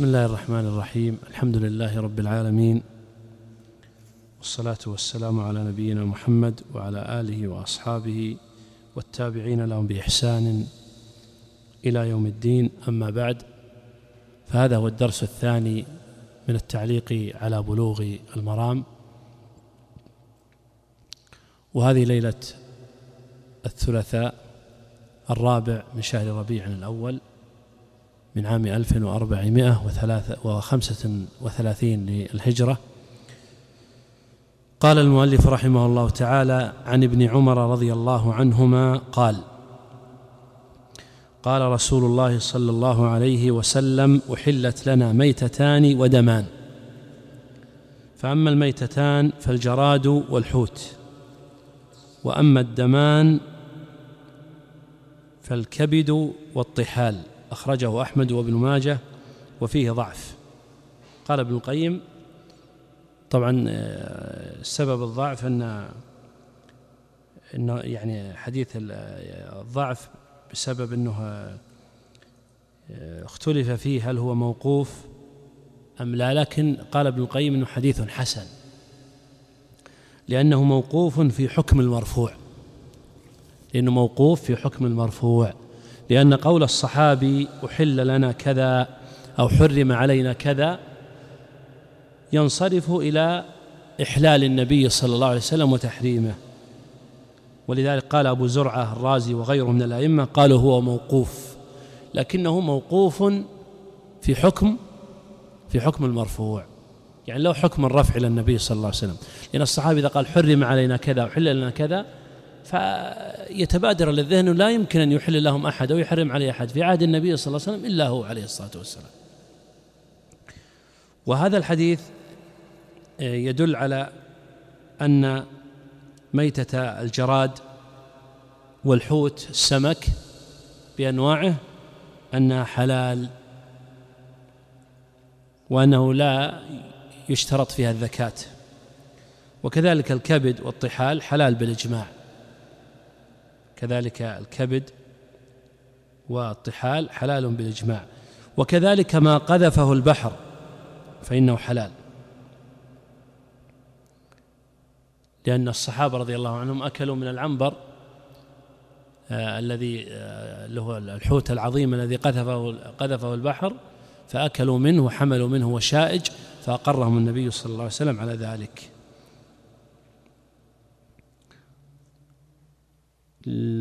بسم الله الرحمن الرحيم. الحمد لله رب العالمين. والصلاة والسلام على نبينا محمد وعلى آله وأصحابه والتابعين لهم بإحسان إلى يوم الدين. أما بعد فهذا هو الدرس الثاني من التعليق على بلوغ المرام. وهذه ليلة الثلاثاء الرابع من شهر ربيع الأول. من عام 1435 للهجرة. قال المؤلف رحمه الله تعالى عن ابن عمر رضي الله عنهما قال قال رسول الله صلى الله عليه وسلم أحلت لنا ميتتان ودمان. فأما الميتتان فالجراد والحوت. وأما الدمان فالكبد والطحال. أخرجه أحمد وابن ماجه وفيه ضعف. قال ابن القيم طبعا آه، سبب الضعف أن انه يعني حديث آه، الضعف بسبب أنه آه، اختلف فيه هل هو موقوف أم لا. لكن قال ابن القيم أنه حديث حسن لأنه موقوف في حكم المرفوع لأنه موقوف في حكم المرفوع. لأن قول الصحابي أحل لنا كذا أو حرم علينا كذا ينصرف إلى إحلال النبي صلى الله عليه وسلم وتحريمه. ولذلك قال أبو زرعة الرازي وغيره من الأئمة قالوا هو موقوف لكنه موقوف في حكم في حكم المرفوع. يعني لو حكم الرفع إلى النبي صلى الله عليه وسلم. لأن الصحابي إذا قال حرم علينا كذا وحل لنا كذا يتبادر للذهن لا يمكن أن يحل لهم أحد أو يحرم عليه أحد. في عهد النبي صلى الله عليه وسلم إلا هو عليه الصلاة والسلام. وهذا الحديث آه، يدل على أن ميتة الجراد والحوت السمك بأنواعه أنها حلال وأنه لا يشترط فيها الذكاة وكذلك الكبد والطحال حلال بالإجماع. كذلك الكبد والطحال حلال بالإجماع. وكذلك ما قذفه البحر فإنه حلال. لأن الصحابة رضي الله عنهم أكلوا من العنبر آه، الذي آه، اللي هو الحوت العظيم الذي قذفه قذفه البحر فأكلوا منه وحملوا منه وشائج فأقرهم النبي صلى الله عليه وسلم على ذلك.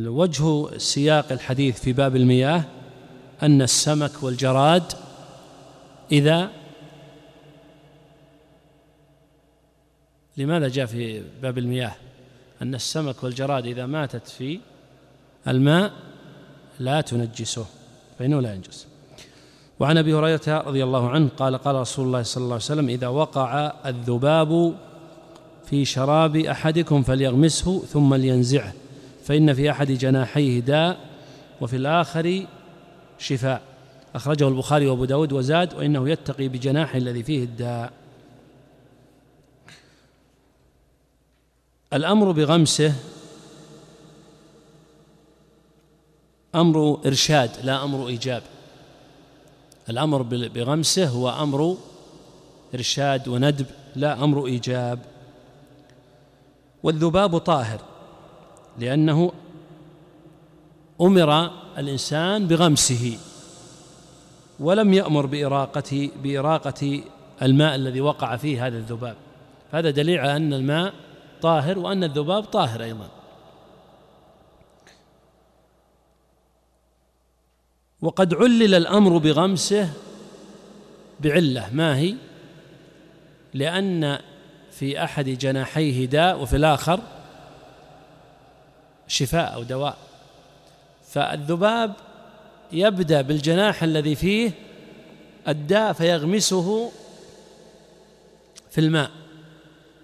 وجه سياق الحديث في باب المياه أن السمك والجراد إذا لماذا جاء في باب المياه؟ أن السمك والجراد إذا ماتت في الماء لا تنجسه فإنه لا ينجس. وعن أبي هريرة رضي الله عنه قال قال رسول الله صلى الله عليه وسلم إذا وقع الذباب في شراب أحدكم فليغمسه ثم لينزعه. فإن في أحد جناحيه داء وفي الآخر شفاء. أخرجه البخاري وأبو داود وزاد وإنه يتقي بجناح الذي فيه الداء. الأمر بغمسه أمر إرشاد لا أمر إيجاب. الأمر بغمسه هو أمر إرشاد وندب لا أمر إيجاب. والذباب طاهر. لأنه أمر الإنسان بغمسه ولم يأمر بإراقة بإراقة الماء الذي وقع فيه هذا الذباب. هذا دليل على أن الماء طاهر وأن الذباب طاهر أيضا. وقد علل الأمر بغمسه بعلة. ما هي؟ لأن في أحد جناحيه داء وفي الآخر شفاء أو دواء. فالذباب يبدأ بالجناح الذي فيه الداء فيغمسه في الماء.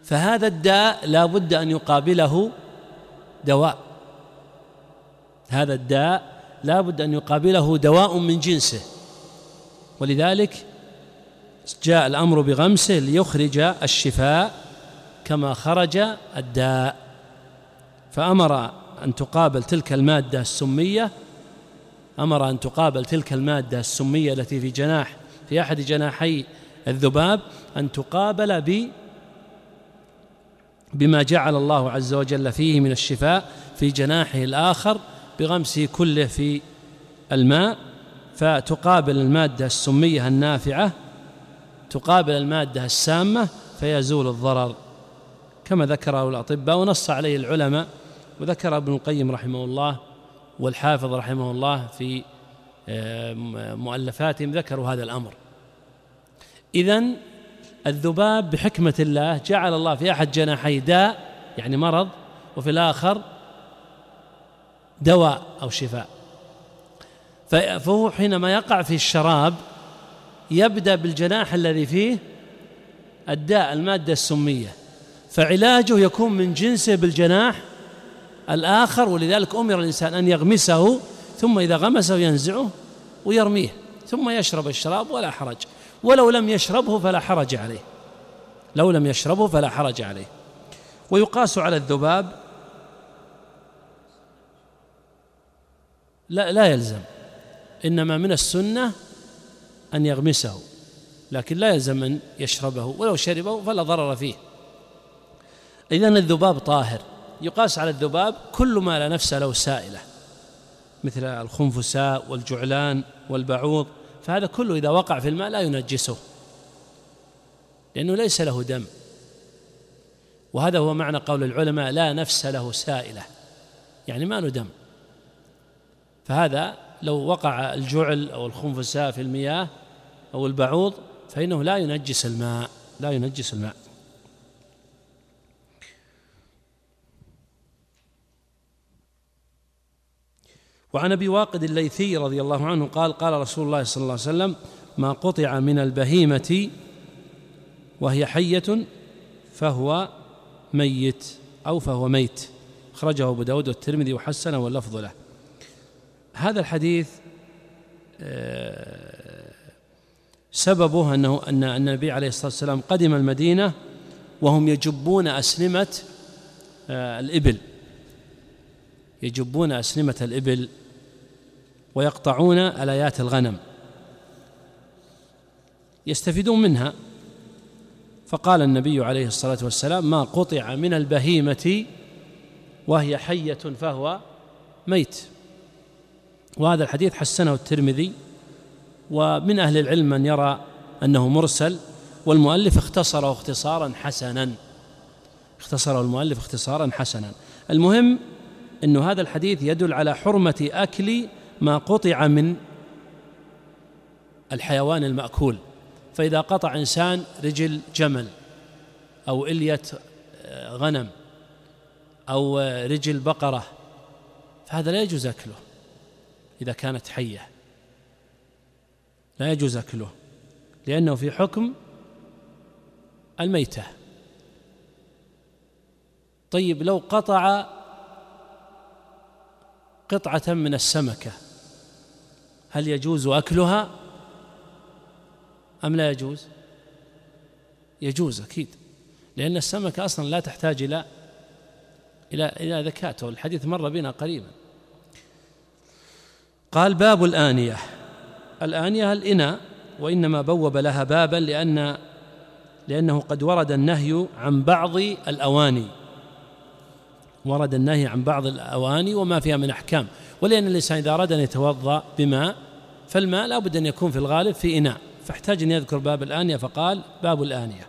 فهذا الداء لا بد أن يقابله دواء. هذا الداء لا بد أن يقابله دواء من جنسه. ولذلك جاء الأمر بغمسه ليخرج الشفاء كما خرج الداء. فأمر أن تقابل تلك المادة السمية أمر أن تقابل تلك المادة السمية التي في جناح في أحد جناحي الذباب أن تقابل ب بما جعل الله عز وجل فيه من الشفاء في جناحه الآخر بغمسه كله في الماء. فتقابل المادة السمية النافعة تقابل المادة السامة فيزول الضرر. كما ذكره الأطباء ونص عليه العلماء وذكر ابن القيم رحمه الله والحافظ رحمه الله في آه، مؤلفاتهم ذكروا هذا الأمر. إذا الذباب بحكمة الله جعل الله في أحد جناحيه داء يعني مرض وفي الآخر دواء أو شفاء. فهو حينما يقع في الشراب يبدأ بالجناح الذي فيه الداء المادة السمية. فعلاجه يكون من جنسه بالجناح الآخر ولذلك أمر الإنسان أن يغمسه ثم إذا غمسه ينزعه ويرميه ثم يشرب الشراب ولا حرج. ولو لم يشربه فلا حرج عليه. لو لم يشربه فلا حرج عليه. ويقاس على الذباب. لا لا يلزم. إنما من السنة أن يغمسه. لكن لا يلزم أن يشربه. ولو شربه فلا ضرر فيه. إذن الذباب طاهر. يقاس على الذباب كل ما لا نفس له سائلة مثل الخنفساء والجعلان والبعوض فهذا كله إذا وقع في الماء لا ينجسه لأنه ليس له دم. وهذا هو معنى قول العلماء لا نفس له سائلة يعني ما له دم. فهذا لو وقع الجعل أو الخنفساء في المياه أو البعوض فإنه لا ينجس الماء لا ينجس الماء. وعن أبي واقد الليثي رضي الله عنه قال قال رسول الله صلى الله عليه وسلم ما قطع من البهيمة وهي حية فهو ميت أو فهو ميت. أخرجه أبو داود والترمذي وحسنه واللفظ له. هذا الحديث آه، سببه أنه أن أن النبي عليه الصلاة والسلام قدم المدينة وهم يجبون أسلمة آه، الإبل. يجبون أسلمة الإبل ويقطعون الايات الغنم. يستفيدون منها. فقال النبي عليه الصلاة والسلام ما قطع من البهيمة وهي حية فهو ميت. وهذا الحديث حسنه الترمذي. ومن أهل العلم من يرى أنه مرسل والمؤلف اختصره اختصارا حسنا. اختصره المؤلف اختصارا حسنا. المهم أن هذا الحديث يدل على حرمة أكل ما قطع من الحيوان المأكول. فإذا قطع إنسان رجل جمل أو إلية آه، غنم أو آه، رجل بقرة فهذا لا يجوز أكله إذا كانت حية. لا يجوز أكله لأنه في حكم الميتة. طيب لو قطع قطعة من السمكة هل يجوز أكلها؟ أم لا يجوز؟ يجوز أكيد لأن السمكة أصلا لا تحتاج إلى إلى إلى ذكاته الحديث مر بنا قريبا. قال باب الآنية. الآنية الإناء وإنما بوب لها بابا لأن لأنه قد ورد النهي عن بعض الأواني. ورد النهي عن بعض الأواني وما فيها من أحكام. ولأن الإنسان إذا أراد أن يتوضأ بماء فالماء لا بد أن يكون في الغالب في إناء فاحتاج أن يذكر باب الآنية فقال باب الآنية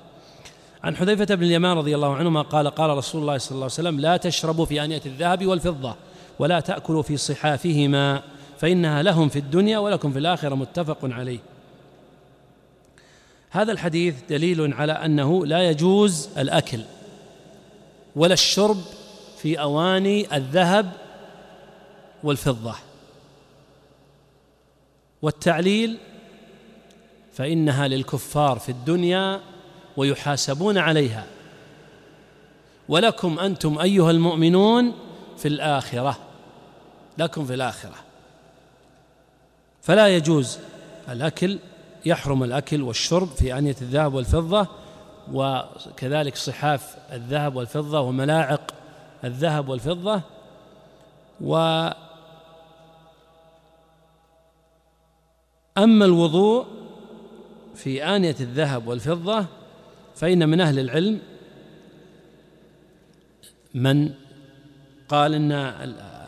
عن حذيفة بن اليمان رضي الله عنهما قال قال رسول الله صلى الله عليه وسلم لا تشربوا في آنية الذهب والفضة ولا تأكلوا في صحافهما فإنها لهم في الدنيا ولكم في الآخرة متفق عليه. هذا الحديث دليل على أنه لا يجوز الأكل ولا الشرب في أواني الذهب والفضة. والتعليل فإنها للكفار في الدنيا ويحاسبون عليها. ولكم أنتم أيها المؤمنون في الآخرة لكم في الآخرة. فلا يجوز الأكل يحرم الأكل والشرب في آنية الذهب والفضة وكذلك صحاف الذهب والفضة وملاعق الذهب والفضة و أما الوضوء في آنية الذهب والفضة فإن من أهل العلم من قال إن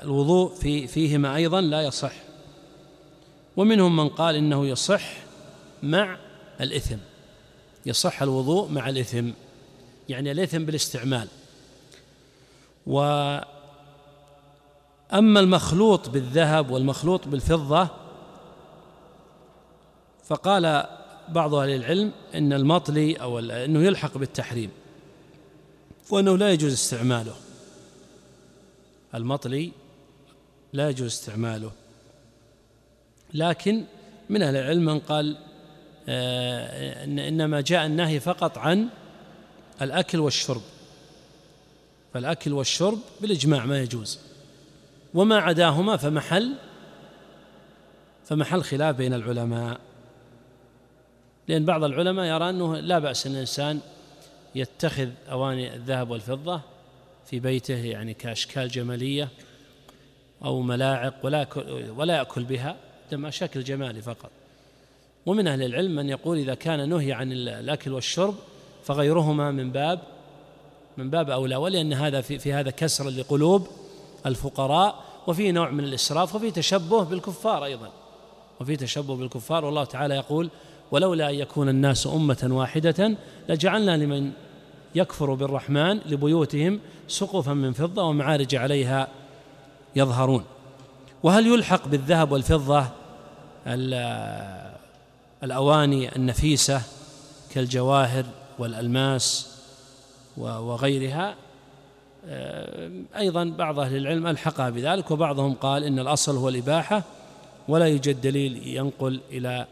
الوضوء في فيهما أيضا لا يصح ومنهم من قال إنه يصح مع الإثم يصح الوضوء مع الإثم يعني الإثم بالاستعمال و أما المخلوط بالذهب والمخلوط بالفضة فقال بعض أهل العلم أن المطلي أو أنه يلحق بالتحريم وأنه لا يجوز استعماله. المطلي لا يجوز استعماله. لكن من أهل العلم من قال آه، إنما جاء النهي فقط عن الأكل والشرب. فالأكل والشرب بالإجماع ما يجوز. وما عداهما فمحل فمحل خلاف بين العلماء. لأن بعض العلماء يرى أنه لا بأس أن الإنسان يتخذ أواني الذهب والفضة في بيته يعني كأشكال جمالية أو ملاعق ولا ولا يأكل بها دم شكل جمالي فقط. ومن أهل العلم من يقول إذا كان نهي عن الأكل والشرب فغيرهما من باب من باب أولى ولأن هذا في, في هذا كسر لقلوب الفقراء وفي نوع من الإسراف وفي تشبه بالكفار أيضا. وفي تشبه بالكفار والله تعالى يقول ولولا أن يكون الناس أمة واحدة لجعلنا لمن يكفر بالرحمن لبيوتهم سقفا من فضة ومعارج عليها يظهرون. وهل يلحق بالذهب والفضة الأواني النفيسة كالجواهر والألماس وغيرها؟ آه، أيضا بعض أهل العلم ألحقها بذلك وبعضهم قال إن الأصل هو الإباحة ولا يوجد دليل ينقل إلى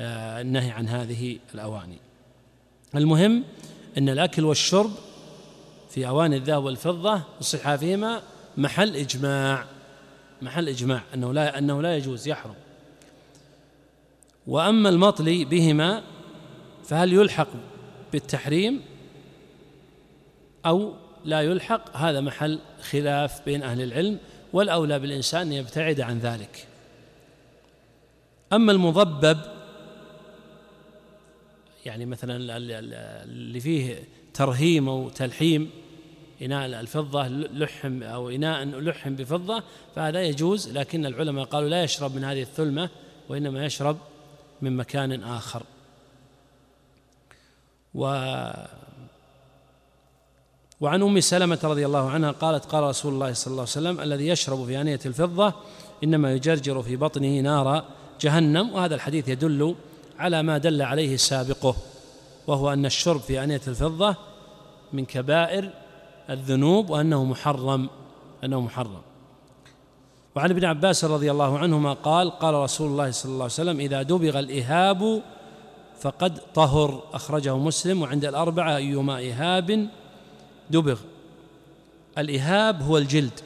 آه، النهي عن هذه الأواني. المهم أن الأكل والشرب في أواني الذهب والفضة وصحافهما محل إجماع. محل إجماع. أنه لا, أنه لا يجوز يحرم. وأما المطلي بهما فهل يلحق بالتحريم أو لا يلحق؟ هذا محل خلاف بين أهل العلم والأولى بالإنسان أن يبتعد عن ذلك. أما المضبب يعني مثلا اللي فيه ترهيم أو تلحيم إناء الفضة لحم أو إناء لحم بفضة فهذا يجوز لكن العلماء قالوا لا يشرب من هذه الثلمة وإنما يشرب من مكان آخر. و وعن أم سلمة رضي الله عنها قالت قال رسول الله صلى الله عليه وسلم الذي يشرب في آنية الفضة إنما يجرجر في بطنه نار جهنم وهذا الحديث يدل على ما دل عليه سابقه وهو أن الشرب في أنية الفضة من كبائر الذنوب وأنه محرم أنه محرم. وعن ابن عباس رضي الله عنهما قال قال رسول الله صلى الله عليه وسلم إذا دبغ الإهاب فقد طهر. أخرجه مسلم وعند الأربعة أيما إهاب دبغ. الإهاب هو الجلد.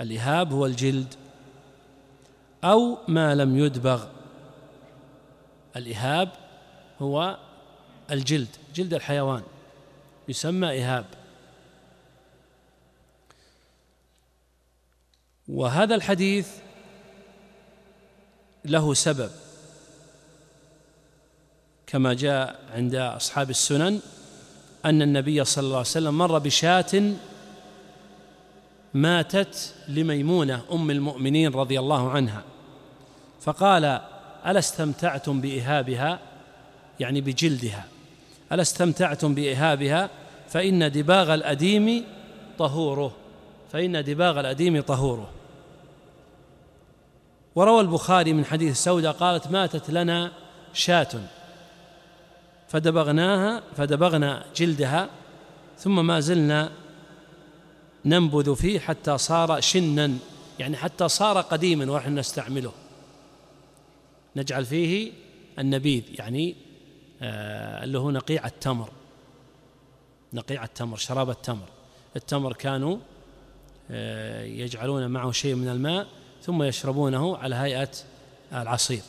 الإهاب هو الجلد. أو ما لم يدبغ. الإهاب هو الجلد جلد الحيوان يسمى إهاب. وهذا الحديث له سبب كما جاء عند أصحاب السنن أن النبي صلى الله عليه وسلم مر بشاة ماتت لميمونة أم المؤمنين رضي الله عنها فقال ألا استمتعتم بإهابها؟ يعني بجلدها. ألا استمتعتم بإهابها؟ فإن دباغ الأديم طهوره. فإن دباغ الأديم طهوره. وروى البخاري من حديث سودة قالت ماتت لنا شاة فدبغناها فدبغنا جلدها ثم ما زلنا ننبذ فيه حتى صار شنا. يعني حتى صار قديما ونحن نستعمله. نجعل فيه النبيذ يعني آه، اللي هو نقيع التمر. نقيع التمر شراب التمر. التمر كانوا آه، يجعلون معه شيء من الماء ثم يشربونه على هيئة العصير.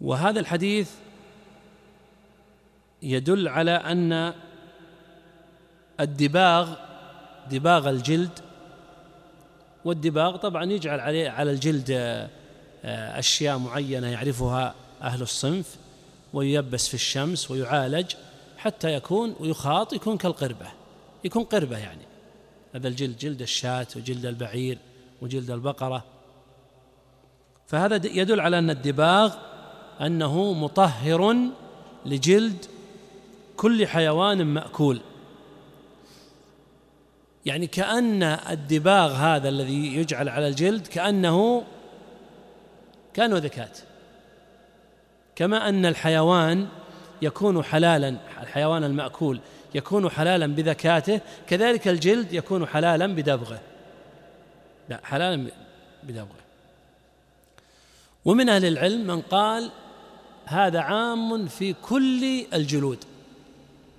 وهذا الحديث يدل على أن الدباغ دباغ الجلد والدباغ طبعا يجعل عليه على الجلد آه، آه، أشياء معينة يعرفها أهل الصنف وييبس في الشمس ويعالج حتى يكون ويخاط يكون كالقربة يكون قربة يعني. هذا الجلد جلد الشاة وجلد البعير وجلد البقرة. فهذا يدل على أن الدباغ أنه مطهر لجلد كل حيوان مأكول. يعني كأن الدباغ هذا الذي يجعل على الجلد كأنه كانوا ذكات كما أن الحيوان يكون حلالا الحيوان المأكول يكون حلالا بذكاته كذلك الجلد يكون حلالا بدبغه. لا حلالا بدبغه. ومن أهل العلم من قال هذا عام في كل الجلود.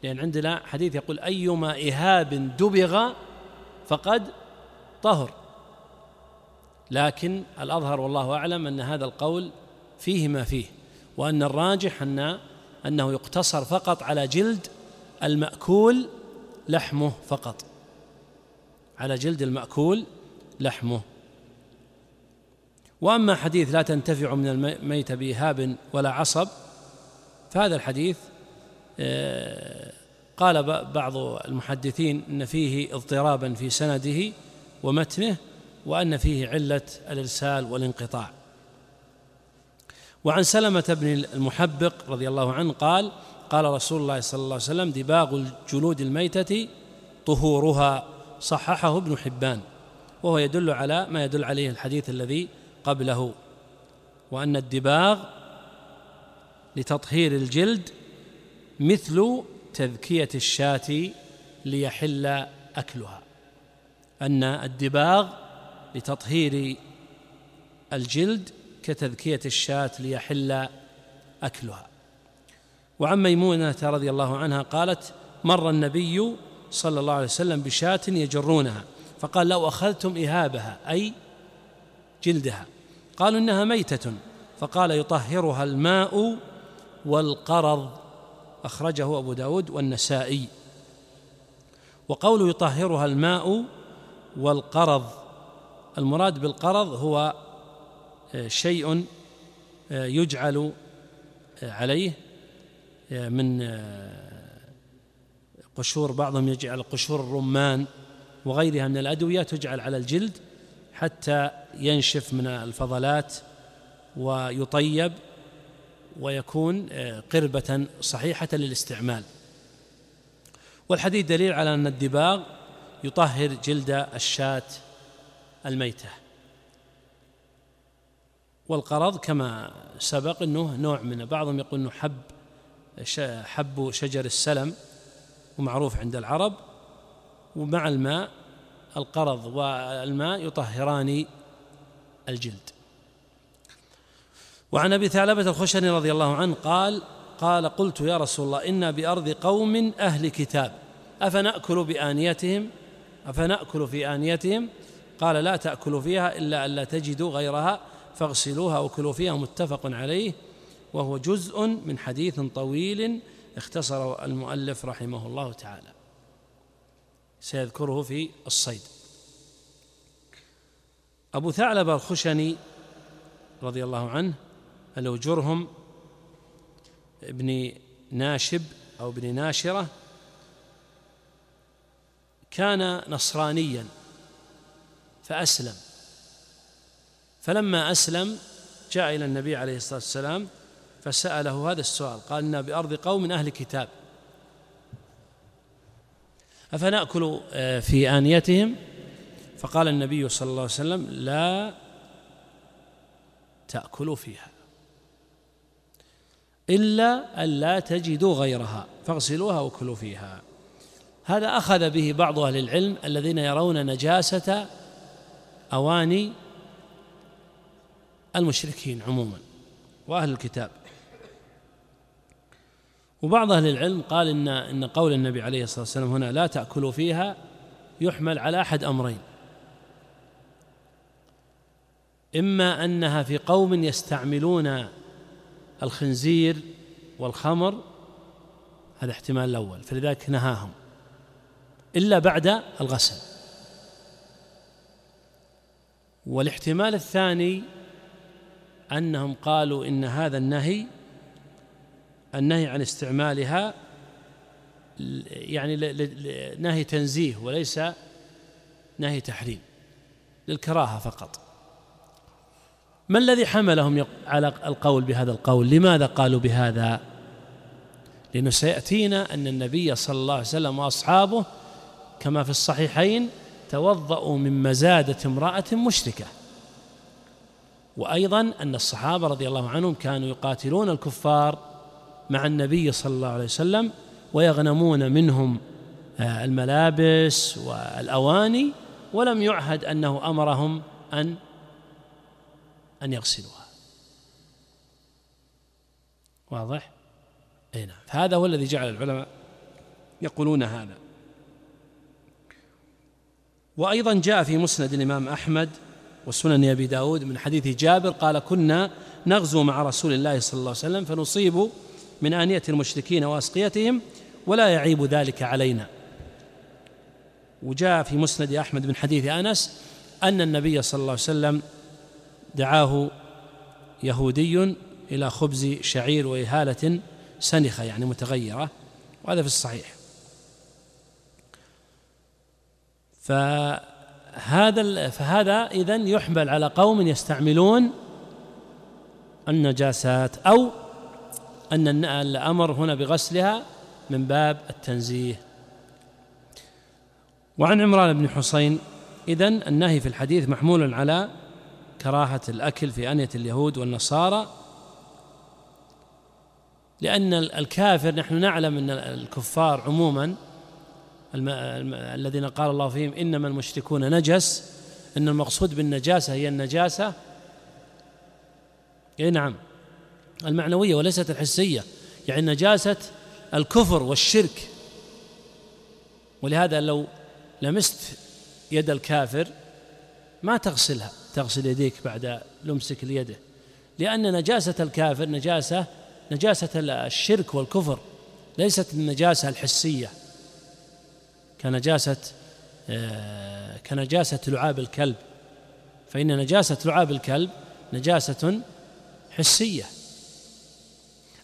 لأن عندنا حديث يقول أيما إهاب دبغ فقد طهر. لكن الأظهر والله أعلم أن هذا القول فيه ما فيه وأن الراجح أن أنه يقتصر فقط على جلد المأكول لحمه فقط. على جلد المأكول لحمه. وأما حديث لا تنتفع من الميت بإهاب ولا عصب فهذا الحديث آه، قال بعض المحدثين أن فيه اضطرابا في سنده ومتنه وأن فيه علة الإرسال والانقطاع. وعن سلمة بن المحبق رضي الله عنه قال قال رسول الله صلى الله عليه وسلم دباغ الجلود الميتة طهورها صححه ابن حبان وهو يدل على ما يدل عليه الحديث الذي قبله. وأن الدباغ لتطهير الجلد مثل تذكية الشاة ليحل أكلها. أن الدباغ لتطهير الجلد كتذكية الشاة ليحل أكلها. وعن ميمونة رضي الله عنها قالت مر النبي صلى الله عليه وسلم بشاة يجرونها فقال لو أخذتم إهابها أي جلدها. قالوا إنها ميتة. فقال يطهرها الماء والقرض. أخرجه أبو داود والنسائي. وقول يطهرها الماء والقرض. المراد بالقرض هو آه، شيء آه، يجعل آه، عليه من قشور بعضهم يجعل قشور الرمان وغيرها من الأدوية تجعل على الجلد حتى ينشف من الفضلات ويطيب ويكون قربة صحيحة للاستعمال. والحديث دليل على أن الدباغ يطهر جلد الشاة الميتة. والقرض كما سبق أنه نوع من بعضهم يقول أنه حب حب شجر السلم ومعروف عند العرب. ومع الماء القرض والماء يطهران الجلد. وعن أبي ثعلبة الخشني رضي الله عنه قال قال قلت يا رسول الله إنا بأرض قوم أهل كتاب أفنأكل بآنيتهم؟ أفنأكل في آنيتهم؟ قال لا تأكلوا فيها إلا ألا تجدوا غيرها فاغسلوها وكلوا فيها متفق عليه. وهو جزء من حديث طويل اختصر المؤلف رحمه الله تعالى. سيذكره في الصيد. أبو ثعلب الخشني رضي الله عنه له جرهم ابن ناشب أو ابن ناشرة كان نصرانياً. فأسلم. فلما أسلم جاء إلى النبي عليه الصلاة والسلام فسأله هذا السؤال. قال إنا بأرض قوم من أهل كتاب. أفنأكل آه، في آنيتهم؟ فقال النبي صلى الله عليه وسلم لا تأكلوا فيها إلا أن لا تجدوا غيرها فاغسلوها وكلوا فيها. هذا أخذ به بعض أهل العلم الذين يرون نجاسة أواني المشركين عموما وأهل الكتاب. وبعض أهل العلم قال إن إن قول النبي عليه الصلاة والسلام هنا لا تأكلوا فيها يحمل على أحد أمرين. إما أنها في قوم يستعملون الخنزير والخمر هذا احتمال الأول فلذلك نهاهم إلا بعد الغسل. والاحتمال الثاني أنهم قالوا إن هذا النهي النهي عن استعمالها يعني نهي تنزيه وليس نهي تحريم للكراهة فقط. ما الذي حملهم على القول بهذا القول؟ لماذا قالوا بهذا؟ لأنه سيأتينا أن النبي صلى الله عليه وسلم وأصحابه كما في الصحيحين توضأوا من مزادة امرأة مشركة. وأيضا أن الصحابة رضي الله عنهم كانوا يقاتلون الكفار مع النبي صلى الله عليه وسلم ويغنمون منهم آه، الملابس والأواني ولم يعهد أنه أمرهم أن أن يغسلوها. واضح؟ أي نعم. هذا هو الذي جعل العلماء يقولون هذا. وأيضا جاء في مسند الإمام أحمد وسنن أبي داود من حديث جابر قال كنا نغزو مع رسول الله صلى الله عليه وسلم فنصيب من آنية المشركين وأسقيتهم ولا يعيب ذلك علينا. وجاء في مسند أحمد من حديث أنس أن النبي صلى الله عليه وسلم دعاه يهودي إلى خبز شعير وإهالة سنخة يعني متغيرة وهذا في الصحيح. فهذا فهذا اذا يحمل على قوم يستعملون النجاسات أو أن الأمر هنا بغسلها من باب التنزيه. وعن عمران بن حسين اذا النهي في الحديث محمول على كراهة الأكل في آنية اليهود والنصارى لأن الكافر نحن نعلم أن الكفار عموما الذين قال الله فيهم إنما المشركون نجس إن المقصود بالنجاسة هي النجاسة. أي نعم. المعنوية وليست الحسية يعني نجاسة الكفر والشرك. ولهذا لو لمست يد الكافر ما تغسلها تغسل يديك بعد لمسك ليده لأن نجاسة الكافر نجاسة نجاسة الشرك والكفر ليست النجاسة الحسية. كنجاسة آه، كنجاسة لعاب الكلب. فإن نجاسة لعاب الكلب نجاسة حسية.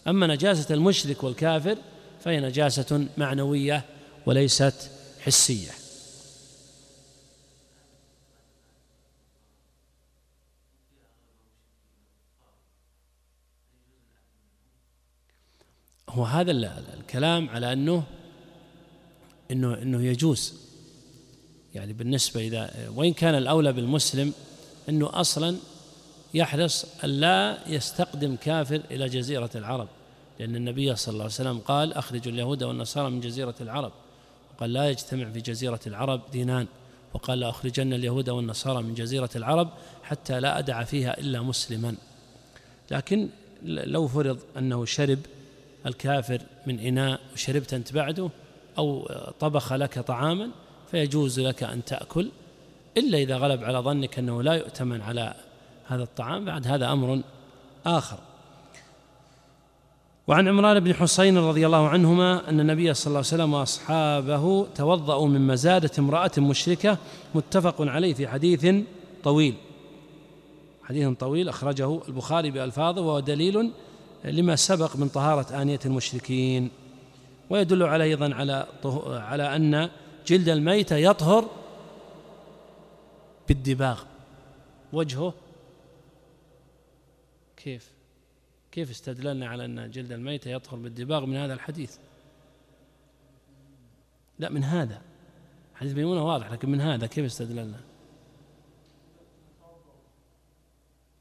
أما نجاسة المشرك والكافر فهي نجاسة معنوية وليست حسية. هو هذا الكلام على أنه انه إنه يجوز. يعني بالنسبة اذا وإن كان الأولى بالمسلم إنه أصلا يحرص الا يستقدم كافر إلى جزيرة العرب. لأن النبي صلى الله عليه وسلم قال اخرجوا اليهود والنصارى من جزيرة العرب. وقال لا يجتمع في جزيرة العرب دينان. وقال لاخرجن اليهود والنصارى من جزيرة العرب حتى لا أدع فيها إلا مسلما. لكن لو فرض أنه شرب الكافر من إناء وشربت أنت بعده أو طبخ لك طعاما فيجوز لك أن تأكل إلا إذا غلب على ظنك أنه لا يؤتمن على هذا الطعام بعد هذا أمر آخر. وعن عمران بن حسين رضي الله عنهما أن النبي صلى الله عليه وسلم وأصحابه توضأوا من مزادة امرأة مشركة متفق عليه في حديث طويل. حديث طويل أخرجه البخاري بألفاظه وهو دليل لما سبق من طهارة آنية المشركين. ويدل على أيضا على على أن جلد الميت يطهر بالدباغ وجهه كيف؟ كيف استدللنا على أن جلد الميت يطهر بالدباغ من هذا الحديث؟ لا من هذا. حديث ميمونة واضح لكن من هذا كيف استدللنا؟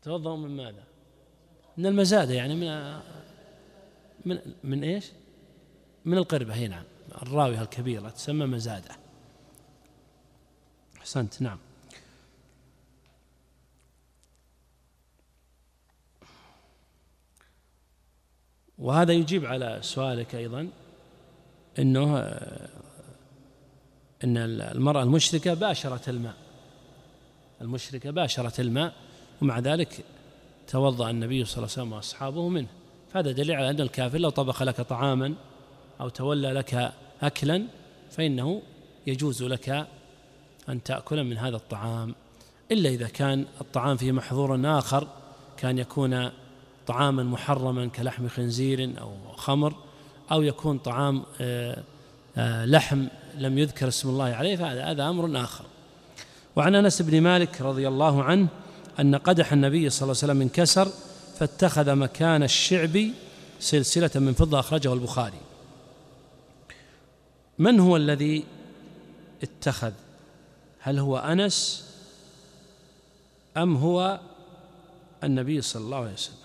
توضأوا من ماذا؟ من المزادة يعني من من من إيش؟ من القربة هنا نعم الراوية الكبيرة تسمى مزادة. أحسنت نعم. وهذا يجيب على سؤالك أيضا أنه أن المرأة المشركة باشرت الماء. المشركة باشرت الماء ومع ذلك توضأ النبي صلى الله عليه وسلم وأصحابه منه. فهذا دليل على أن الكافر لو طبخ لك طعاما أو تولى لك أكلا فإنه يجوز لك أن تأكل من هذا الطعام إلا إذا كان الطعام فيه محظور آخر كان يكون طعاما محرما كلحم خنزير أو خمر أو يكون طعام آه، آه، لحم لم يذكر اسم الله عليه فهذا هذا أمر آخر. وعن أنس بن مالك رضي الله عنه أن قدح النبي صلى الله عليه وسلم انكسر فاتخذ مكان الشعب سلسلة من فضة أخرجه البخاري. من هو الذي اتخذ؟ هل هو أنس أم هو النبي صلى الله عليه وسلم؟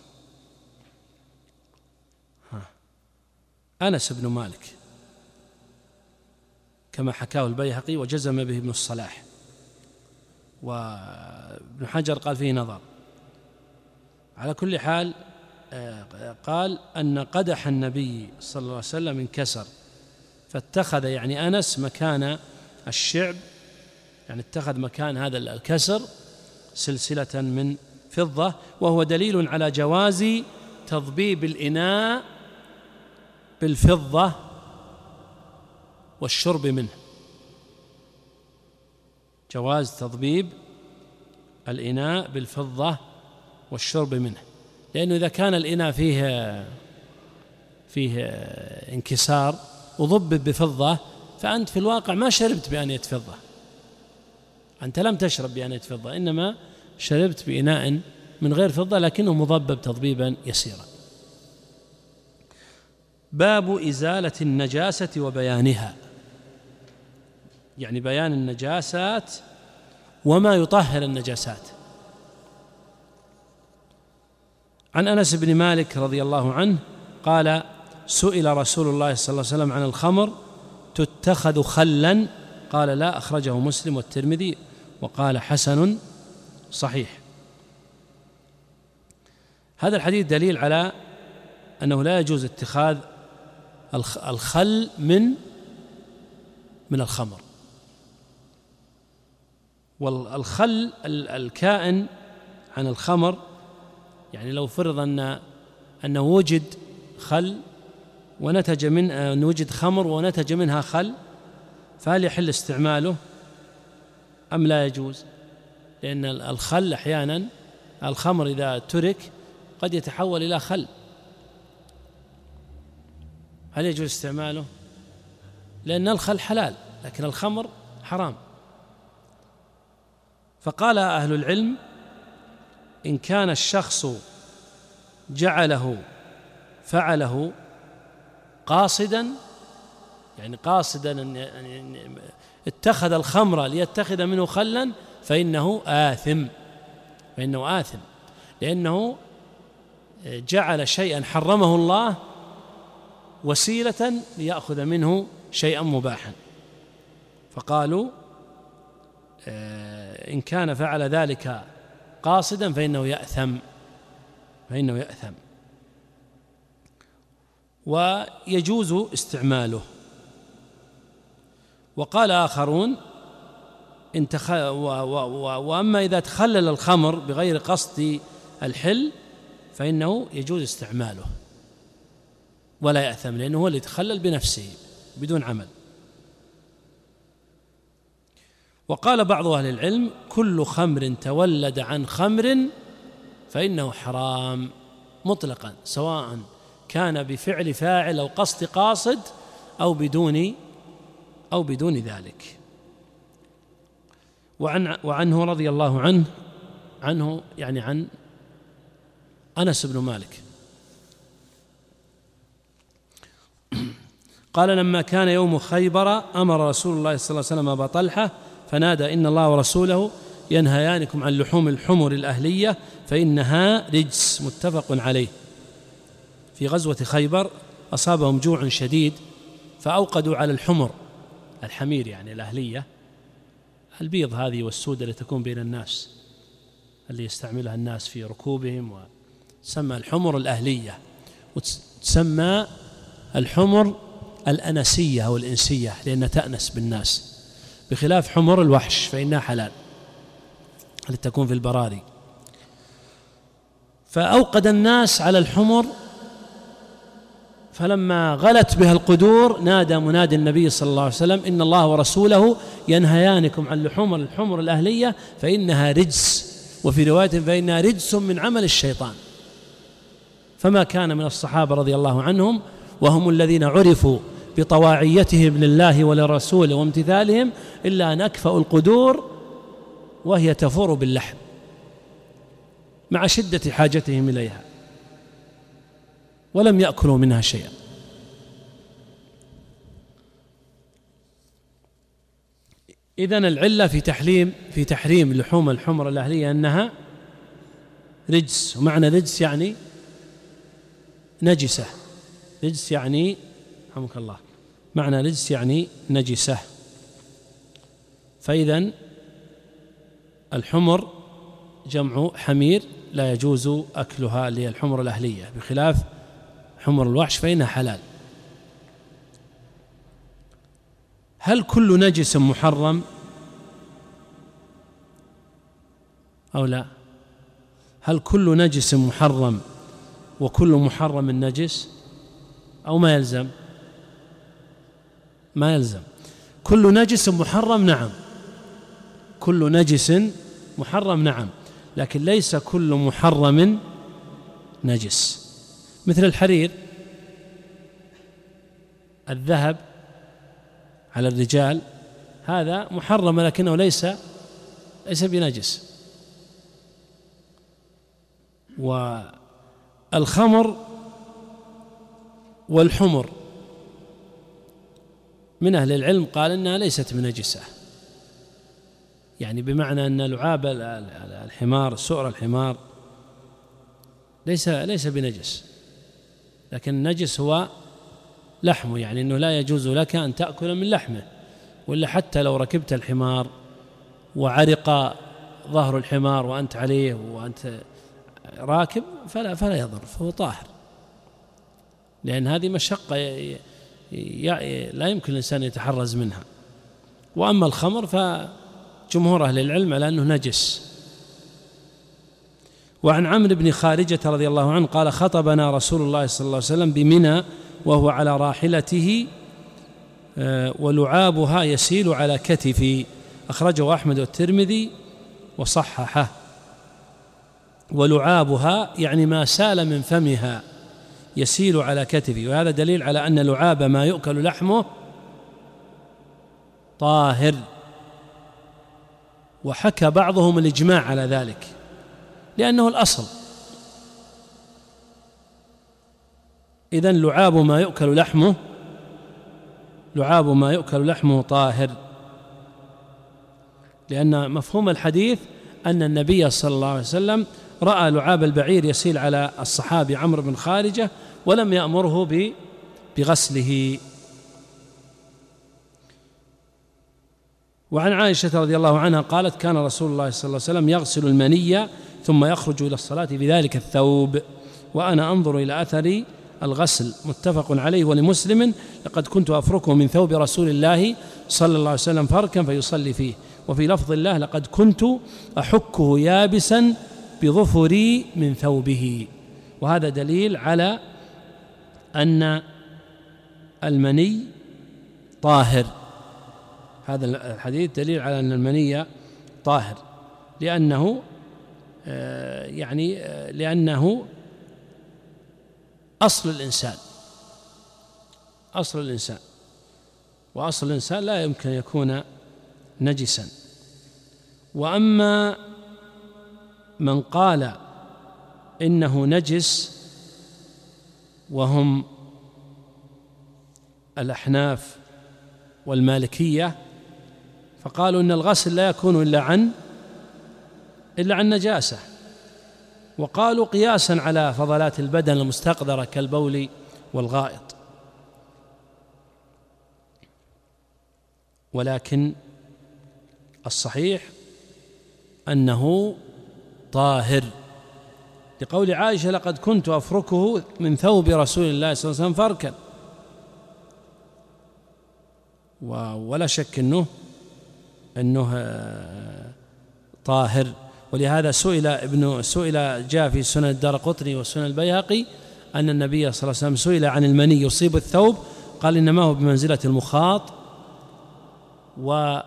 ها. أنس بن مالك كما حكاه البيهقي وجزم به ابن الصلاح. وابن حجر قال فيه نظر. على كل حال آه، قال أن قدح النبي صلى الله عليه وسلم انكسر. فاتخذ يعني أنس مكان الشعب يعني اتخذ مكان هذا الكسر سلسلة من فضة وهو دليل على جواز تضبيب الإناء بالفضة والشرب منه. جواز تضبيب الإناء بالفضة والشرب منه. لأنه إذا كان الإناء فيه فيه انكسار وضبب بفضة فأنت في الواقع ما شربت بآنية فضة. أنت لم تشرب بآنية فضة إنما شربت بإناء من غير فضة لكنه مضبب تضبيبا يسيرا. باب إزالة النجاسة وبيانها. يعني بيان النجاسات وما يطهر النجاسات. عن أنس بن مالك رضي الله عنه قال سئل رسول الله صلى الله عليه وسلم عن الخمر تتخذ خلا؟ قال لا أخرجه مسلم والترمذي وقال حسن صحيح. هذا الحديث دليل على أنه لا يجوز اتخاذ الخل من من الخمر. والخل الكائن عن الخمر يعني لو فرض أن أنه وجد خل ونتج من آه، نوجد وجد خمر ونتج منها خل فهل يحل استعماله؟ أم لا يجوز؟ لأن الخل أحيانا الخمر إذا ترك قد يتحول إلى خل. هل يجوز استعماله؟ لأن الخل حلال لكن الخمر حرام. فقال أهل العلم إن كان الشخص جعله فعله قاصدا يعني قاصدا أن اتخذ الخمر ليتخذ منه خلا فإنه آثم. فإنه آثم. لأنه آه، جعل شيئا حرمه الله وسيلة ليأخذ منه شيئا مباحا. فقالوا آه، إن كان فعل ذلك قاصدا فإنه يأثم. فإنه يأثم. ويجوز استعماله. وقال آخرون إن و... و... و... وأما إذا تخلل الخمر بغير قصد الحل فإنه يجوز استعماله. ولا يأثم لأنه هو اللي تخلل بنفسه بدون عمل. وقال بعض أهل العلم كل خمر تولد عن خمر فإنه حرام مطلقا سواء كان بفعل فاعل أو قصد قاصد أو بدون أو بدون ذلك. وعن وعنه رضي الله عنه عنه يعني عن أنس بن مالك. قال لما كان يوم خيبر أمر رسول الله صلى الله عليه وسلم أبا طلحة فنادى إن الله ورسوله ينهيانكم عن لحوم الحمر الأهلية فإنها رجس متفق عليه. في غزوة خيبر أصابهم جوع شديد فأوقدوا على الحمر الحمير يعني الأهلية البيض هذه والسود اللي تكون بين الناس اللي يستعملها الناس في ركوبهم وتسمى الحمر الأهلية وتسمى الحمر الأنسية أو الإنسية لأنها تأنس بالناس بخلاف حمر الوحش فإنها حلال التي تكون في البراري فأوقد الناس على الحمر فلما غلت بها القدور نادى منادي النبي صلى الله عليه وسلم إن الله ورسوله ينهيانكم عن لحوم الحمر الأهلية فإنها رجس. وفي رواية فإنها رجس من عمل الشيطان. فما كان من الصحابة رضي الله عنهم وهم الذين عرفوا بطواعيتهم لله ولرسول وامتثالهم إلا أن أكفأوا القدور وهي تفور باللحم مع شدة حاجتهم إليها. ولم يأكلوا منها شيئا. إذا العلة في تحريم في تحريم لحوم الحمر الأهلية أنها رجس. ومعنى رجس يعني نجسة. رجس يعني رحمك الله. معنى رجس يعني نجسة. فإذا الحمر جمع حمير لا يجوز أكلها للحمر الأهلية. بخلاف حمر الوحش فإنها حلال. هل كل نجس محرم؟ أو لا. هل كل نجس محرم وكل محرم نجس أو ما يلزم. ما يلزم. كل نجس محرم؟ نعم. كل نجس محرم؟ نعم. لكن ليس كل محرم نجس. مثل الحرير الذهب على الرجال هذا محرم لكنه ليس ليس بنجس. والخمر والحمر من أهل العلم قال إنها ليست بنجسة. يعني بمعنى أن لعاب الحمار سؤر الحمار ليس ليس بنجس. لكن النجس هو لحمه يعني أنه لا يجوز لك أن تأكل من لحمه. ولا حتى لو ركبت الحمار وعرق ظهر الحمار وأنت عليه وأنت راكب فلا فلا يضر فهو طاهر. لأن هذه مشقة لا يمكن الإنسان يتحرز منها. وأما الخمر فجمهور أهل العلم على أنه نجس. وعن عمرو بن خارجة رضي الله عنه قال خطبنا رسول الله صلى الله عليه وسلم بمنى وهو على راحلته آه، ولعابها يسيل على كتفي أخرجه أحمد والترمذي وصححه. ولعابها يعني ما سال من فمها يسيل على كتفي وهذا دليل على أن لعاب ما يؤكل لحمه طاهر. وحكى بعضهم الإجماع على ذلك. لأنه الأصل. إذا لعاب ما يؤكل لحمه لعاب ما يؤكل لحمه طاهر. لأن مفهوم الحديث أن النبي صلى الله عليه وسلم رأى لعاب البعير يسيل على الصحابي عمرو بن خارجة ولم يأمره بغسله. وعن عائشة رضي الله عنها قالت كان رسول الله صلى الله عليه وسلم يغسل المنية ثم يخرج إلى الصلاة بذلك الثوب وأنا أنظر إلى أثر الغسل. متفق عليه. ولمسلم لقد كنت أفركه من ثوب رسول الله صلى الله عليه وسلم فركا فيصلي فيه. وفي لفظ الله لقد كنت أحكه يابسا بظفري من ثوبه. وهذا دليل على أن المني طاهر. هذا الحديث دليل على أن المني طاهر لأنه آه، يعني آه، لأنه أصل الإنسان. أصل الإنسان. وأصل الإنسان لا يمكن أن يكون نجسا. وأما من قال إنه نجس وهم الأحناف والمالكية فقالوا إن الغسل لا يكون إلا عن إلا عن نجاسة. وقالوا قياسا على فضلات البدن المستقدرة كالبول والغائط. ولكن الصحيح أنه طاهر. لقول عائشة لقد كنت أفركه من ثوب رسول الله صلى الله عليه وسلم فركا. ولا شك أنه أنه طاهر. ولهذا سئل ابن سئل جاء في سنن الدارقطني وسنن البيهقي أن النبي صلى الله عليه وسلم سئل عن المني يصيب الثوب قال إنما هو بمنزلة المخاط و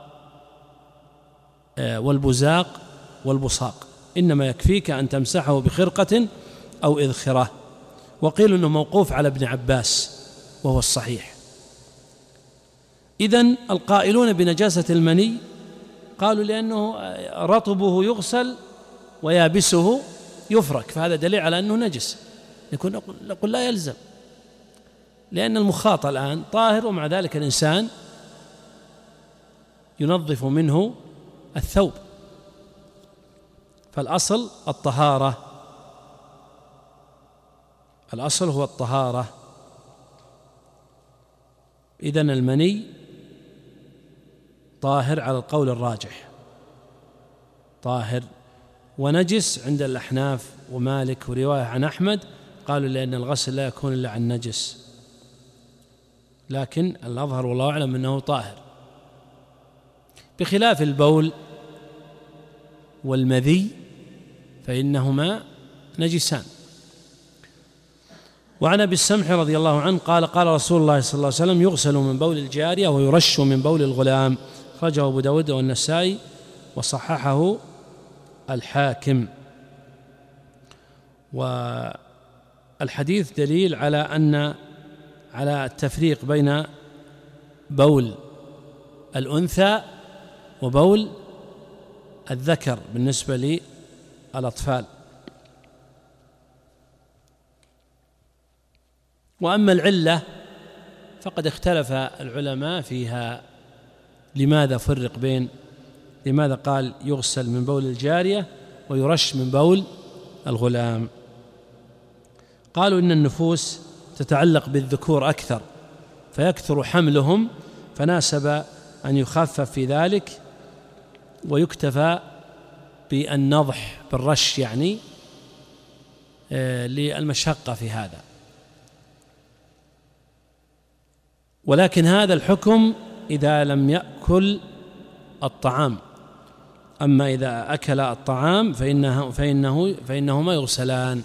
آه، والبزاق والبصاق. إنما يكفيك أن تمسحه بخرقة أو إذخرة. وقيل أنه موقوف على ابن عباس وهو الصحيح. إذن القائلون بنجاسة المني قالوا لأنه رطبه يغسل ويابسه يفرك فهذا دليل على أنه نجس. يكون نقول لا يلزم. لأن المخاط الآن طاهر ومع ذلك الإنسان ينظف منه الثوب. فالأصل الطهارة. الأصل هو الطهارة. إذن المني طاهر على القول الراجح. طاهر ونجس عند الأحناف ومالك ورواية عن أحمد قالوا لأن الغسل لا يكون إلا عن نجس. لكن الأظهر والله أعلم أنه طاهر. بخلاف البول والمذي فإنهما نجسان. وعن أبي السمح رضي الله عنه قال قال رسول الله صلى الله عليه وسلم يغسل من بول الجارية ويرش من بول الغلام. أخرجه أبو داود والنسائي وصححه الحاكم. والحديث دليل على أن على التفريق بين بول الأنثى وبول الذكر بالنسبة للأطفال. وأما العلة فقد اختلف العلماء فيها. لماذا فرق بين لماذا قال يغسل من بول الجارية ويرش من بول الغلام؟ قالوا إن النفوس تتعلق بالذكور أكثر فيكثر حملهم فناسب أن يخفف في ذلك ويكتفى بالنضح بالرش يعني آه، للمشقة في هذا. ولكن هذا الحكم إذا لم يأكل الطعام. أما إذا أكل الطعام فإنه فإنه فإنهما يغسلان.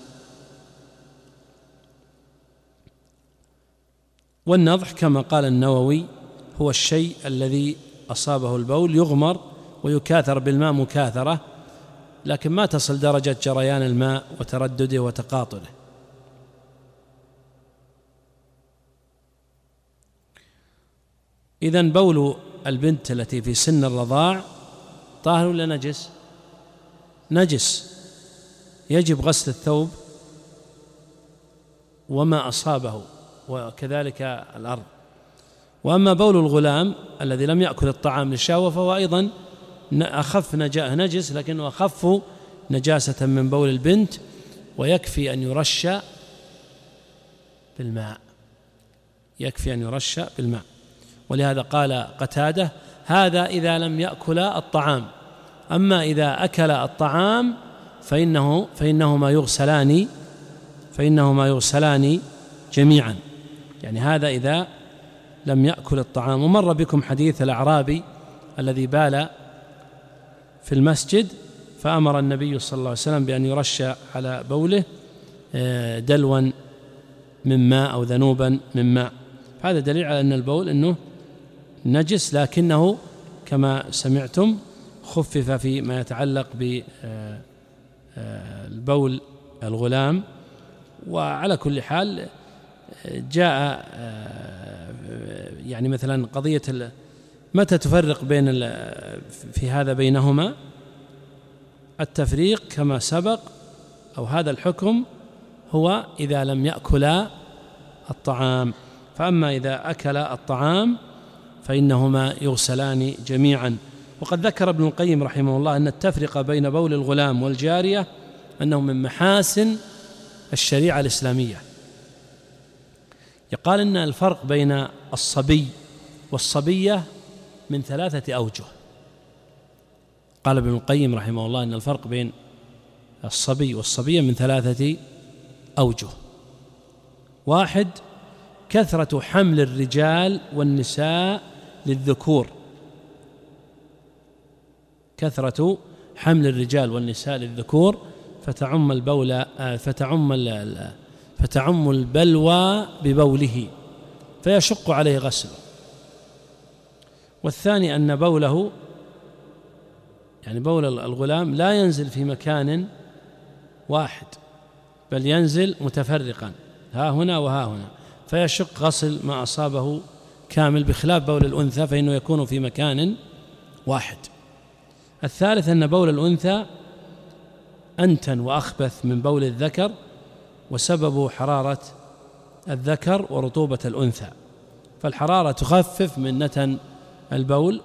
والنضح كما قال النووي هو الشيء الذي أصابه البول يغمر ويكاثر بالماء مكاثرة لكن ما تصل درجة جريان الماء وتردده وتقاطله إذا بول البنت التي في سن الرضاع طاهر ولا نجس؟ نجس. يجب غسل الثوب وما أصابه وكذلك الأرض. وأما بول الغلام الذي لم يأكل الطعام للشهوة فهو أيضا أخف نجس لكنه أخف نجاسة من بول البنت ويكفي أن يرش بالماء. يكفي أن يرش بالماء. ولهذا قال قتادة هذا إذا لم يأكل الطعام. أما إذا أكل الطعام فإنه فإنهما يغسلان فإنهما يغسلان جميعا. يعني هذا إذا لم يأكل الطعام. ومر بكم حديث الأعرابي الذي بال في المسجد فأمر النبي صلى الله عليه وسلم بأن يرش على بوله آه، دلوا من ماء أو ذنوبا من ماء. هذا دليل على أن البول إنه نجس لكنه كما سمعتم خفف فيما يتعلق بالبول آه، آه، الغلام. وعلى كل حال جاء آه، يعني مثلا قضية متى تفرق بين في هذا بينهما؟ التفريق كما سبق أو هذا الحكم هو إذا لم يأكلا الطعام. فأما إذا أكل الطعام فإنهما يغسلان جميعا. وقد ذكر ابن القيم رحمه الله أن التفرقة بين بول الغلام والجارية أنه من محاسن الشريعة الإسلامية. يقال أن الفرق بين الصبي والصبية من ثلاثة أوجه. قال ابن القيم رحمه الله أن الفرق بين الصبي والصبية من ثلاثة أوجه. واحد كثرة حمل الرجال والنساء للذكور. كثرة حمل الرجال والنساء للذكور فتعم البول فتعم فتعم البلوى ببوله فيشق عليه غسله. والثاني أن بوله يعني بول الغلام لا ينزل في مكان واحد بل ينزل متفرقا ها هنا وها هنا فيشق غسل ما أصابه كامل بخلاف بول الأنثى فإنه يكون في مكان واحد. الثالث أن بول الأنثى أنتن وأخبث من بول الذكر وسببه حرارة الذكر ورطوبة الأنثى. فالحرارة تخفف من نتن البول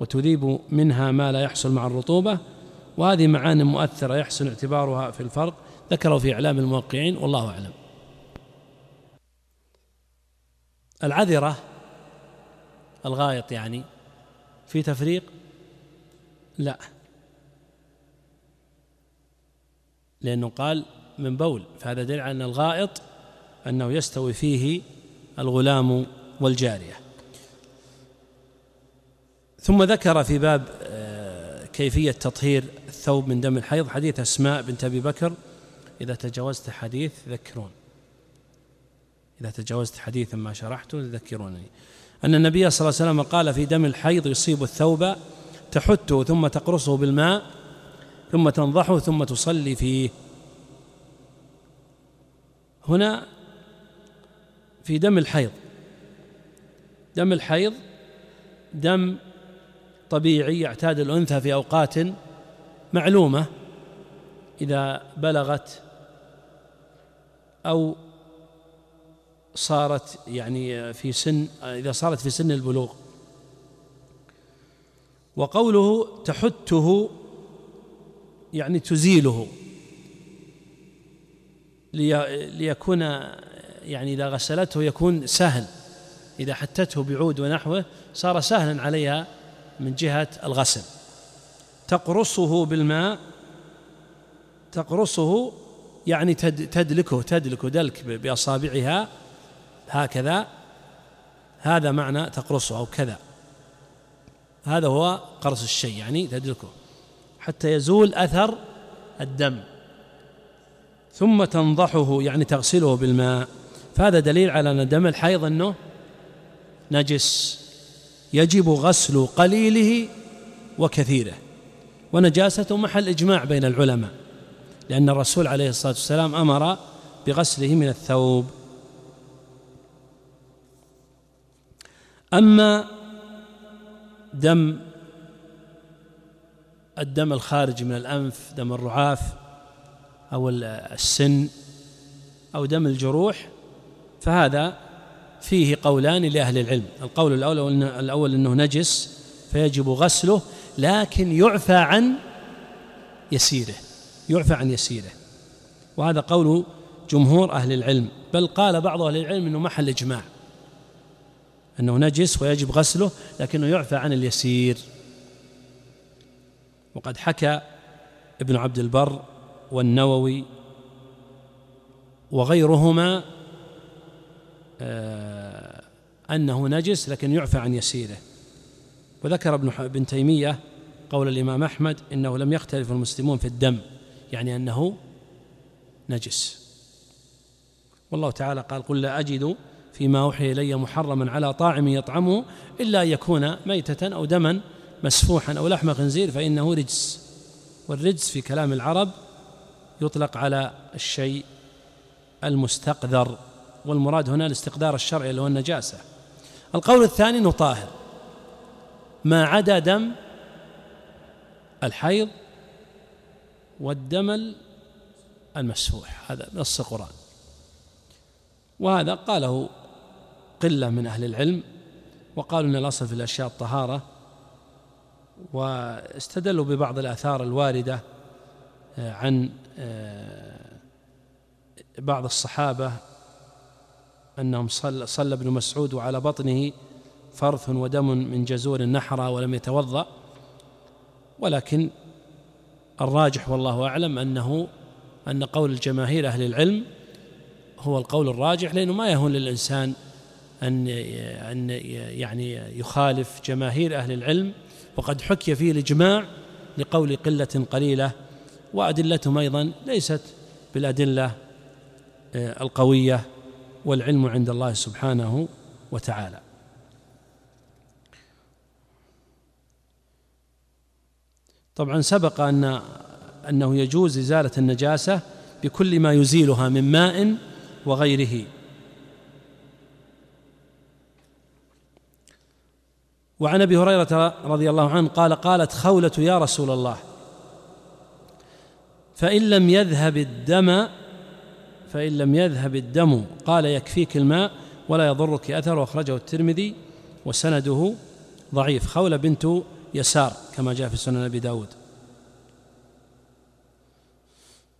وتذيب منها ما لا يحصل مع الرطوبة وهذه معاني مؤثرة يحسن اعتبارها في الفرق. ذكره في إعلام الموقعين والله أعلم. العذرة الغائط يعني. في تفريق؟ لا. لأنه قال من بول فهذا دليل على أن الغائط أنه يستوي فيه الغلام والجارية. ثم ذكر في باب آه، كيفية تطهير الثوب من دم الحيض حديث أسماء بنت أبي بكر إذا تجاوزت حديث ذكرون. إذا تجاوزت حديثا ما شرحته ذكرونني. أن النبي صلى الله عليه وسلم قال في دم الحيض يصيب الثوب تحته ثم تقرصه بالماء ثم تنضحه ثم تصلي فيه. هنا في دم الحيض. دم الحيض دم طبيعي يعتاد الأنثى في أوقات معلومة إذا بلغت أو صارت يعني في سن إذا صارت في سن البلوغ. وقوله تحته يعني تزيله ليكون يعني إذا غسلته يكون سهل. إذا حتته بعود ونحوه صار سهلا عليها من جهة الغسل. تقرصه بالماء تقرصه يعني تدلكه تدلك دلك بأصابعها هكذا هذا معنى تقرصه أو كذا. هذا هو قرص الشيء يعني تدركه. حتى يزول أثر الدم. ثم تنضحه يعني تغسله بالماء. فهذا دليل على أن دم الحيض أنه نجس. يجب غسل قليله وكثيره. ونجاسته محل إجماع بين العلماء. لأن الرسول عليه الصلاة والسلام أمر بغسله من الثوب. أما دم الدم الخارج من الأنف دم الرعاف أو السن أو دم الجروح فهذا فيه قولان لأهل العلم. القول الأول, الأول أنه نجس فيجب غسله لكن يعفى عن يسيره يعفى عن يسيره. وهذا قول جمهور أهل العلم. بل قال بعض أهل العلم أنه محل إجماع. أنه نجس ويجب غسله لكنه يعفى عن اليسير. وقد حكى ابن عبد البر والنووي وغيرهما آه، أنه نجس لكن يعفى عن يسيره. وذكر ابن ابن تيمية قول الإمام أحمد إنه لم يختلف المسلمون في الدم يعني أنه نجس. والله تعالى قال قل لا أجد فيما أوحي إلي محرما على طاعم يطعمه إلا أن يكون ميتة أو دما مسفوحا أو لحم خنزير فإنه رجس. والرجس في كلام العرب يطلق على الشيء المستقذر والمراد هنا الاستقدار الشرعي اللي هو النجاسة. القول الثاني أنه طاهر. ما عدا دم الحيض والدم المسفوح. هذا نص القرآن. وهذا قاله قلة من أهل العلم وقالوا أن الأصل في الأشياء الطهارة واستدلوا ببعض الآثار الواردة آه، عن آه، بعض الصحابة أنهم صلى, صلى ابن مسعود وعلى بطنه فرث ودم من جزور النحرة ولم يتوضأ. ولكن الراجح والله أعلم أنه أن قول الجماهير أهل العلم هو القول الراجح لأنه ما يهون للإنسان أن أن يعني يخالف جماهير أهل العلم وقد حكي فيه الإجماع لقول قلة قليلة وأدلتهم أيضا ليست بالأدلة آه، القوية والعلم عند الله سبحانه وتعالى. طبعا سبق أن أنه يجوز إزالة النجاسة بكل ما يزيلها من ماء وغيره. وعن أبي هريرة رضي الله عنه قال قالت خولة يا رسول الله فإن لم يذهب الدم فإن لم يذهب الدم قال يكفيك الماء ولا يضرك اثر واخرجه الترمذي وسنده ضعيف. خولة بنت يسار كما جاء في سنن أبي داود.